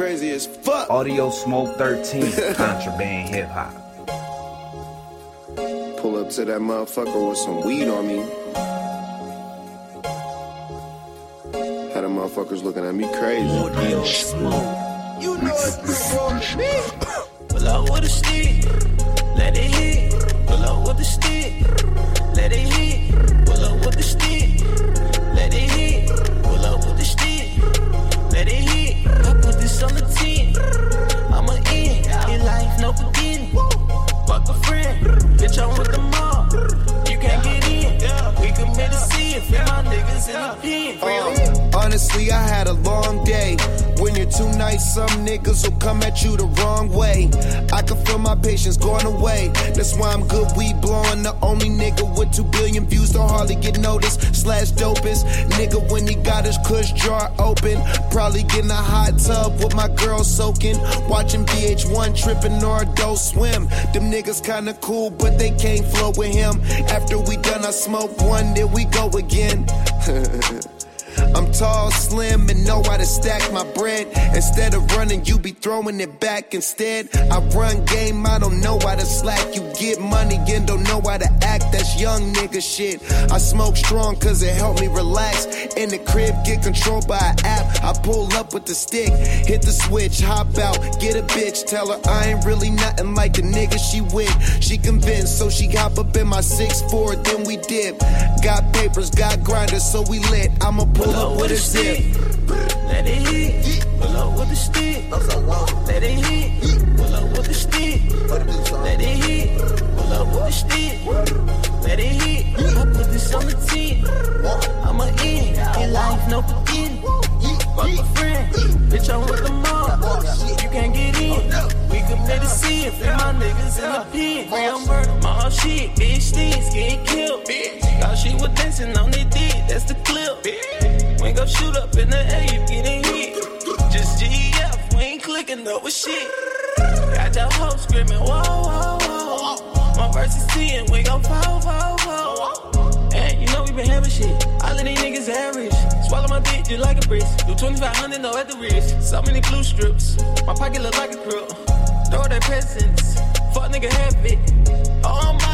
crazy as fuck. Audio Smoke 13, contraband hip hop. Pull up to that motherfucker with some weed on me. Had them motherfuckers looking at me crazy. Audio Smoke. You know it's wrong me. Pull up with a stick, let it hit. Pull up with the stick, in the pen. Honestly, I had a long day. When you're too nice, some niggas will come at you the wrong way. I can feel my patience going away. That's why I'm good weed blowing. The only nigga with two billion views don't hardly get noticed. Slash dopest nigga when he got his kush jar open. Probably getting a hot tub with my girl soaking. Watching VH1 tripping or adult swim. Them niggas kinda cool, but they can't flow with him. After we done, I smoke one, then we go again. I'm tall, slim, and know how to stack my bread. Instead of running, you be throwing it back instead. I run game, I don't know how to slack. You get money and don't know how to young nigga shit. I smoke strong cause it help me relax. In the crib, get controlled by an app. I pull up with the stick, hit the switch, hop out, get a bitch. Tell her I ain't really nothing like the nigga she with. She convinced, so she hop up in my 6'4, then we dip. Got papers, got grinders, so we lit. I'ma pull up with a zip. Let it hit. Pull up with the stick. Let it hit. Pull up with the stick. Let it hit. Pull up with the stick. Bitch, I'm with the mob. You can't get in. We commit to see it. My niggas in the pen. Real murder. My whole shit. Bitch, stinks. Get killed. Y'all she was dancing on the dick. That's the clip. We go shoot up in the air, you getting hit. Just GF, we ain't clicking with shit. Got your hoe screaming, whoa, whoa, whoa. My verse is 10, we gon' fall, fall, fall. We been having shit. All of these niggas average. Swallow my dick just like a brisk. Do 2500 no at the wrist. So many blue strips. My pocket look like a crook. Throw their presents. Fuck nigga have it. Oh, I'm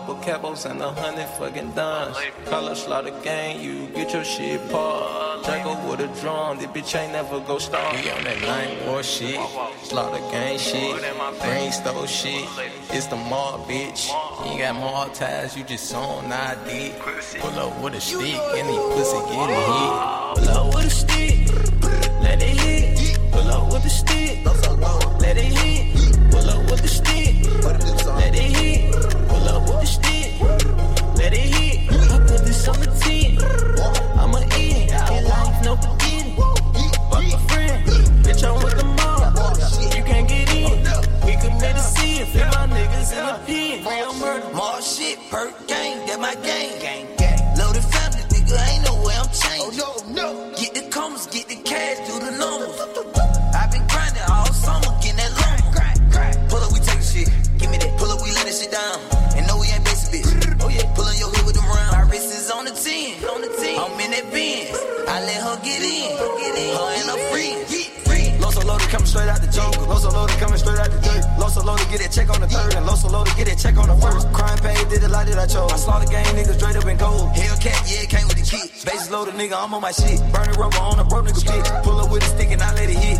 couple capos and a hundred fucking dimes. Call a slaughter gang, you get your shit paused. Draco with a drum, this bitch ain't never go star. We on that nine war shit, slaughter gang shit, brain stole shit. It's the mall, bitch. You got mall ties, you just on ID. Pull up with a stick, and these pussy getting hit. Pull up with a stick, let it hit. Pull up with the stick, let it hit. Pull up with the stick, let it hit. Get the get the cash, do the numbers. i been grinding all summer, getting that lumber. Pull up, we take the shit. Give me that. Pull up, we let that shit down. And no, we ain't basic, bitch. Oh, yeah. Pull on your hood with the round. My wrist is on the 10. On the 10. I'm in that Benz. I let her get in. Get in. Her and her friends. Loaded coming straight out the jungle. Loso loaded coming straight out the dirt. Loso loaded get that check on the third. And Loso loaded get that check on the first. Crime paid, did a lot that I chose. I slaughter gang niggas straight up in gold. Hellcat, yeah, came with the kit. Bases loaded nigga, I'm on my shit. Burning rubber on a broke nigga dick. Pull up with a stick and I let it hit.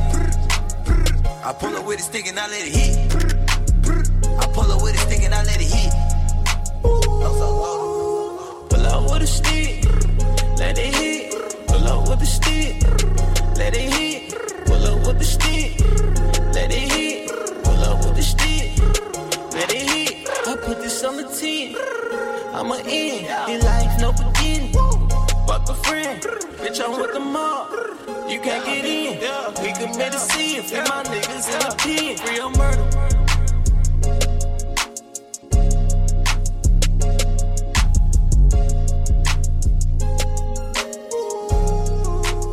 I pull up with a stick and I let it hit. I pull up with a stick and I let it hit. Pull up with a stick, let it hit. this summer ten, I'ma end. In life, no beginning. Fuck a friend. Bitch, I'm with them all. You can't get in. We commit to see it. Free my niggas in the pen. Real murder.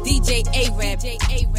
DJ rap. DJ A-Rap.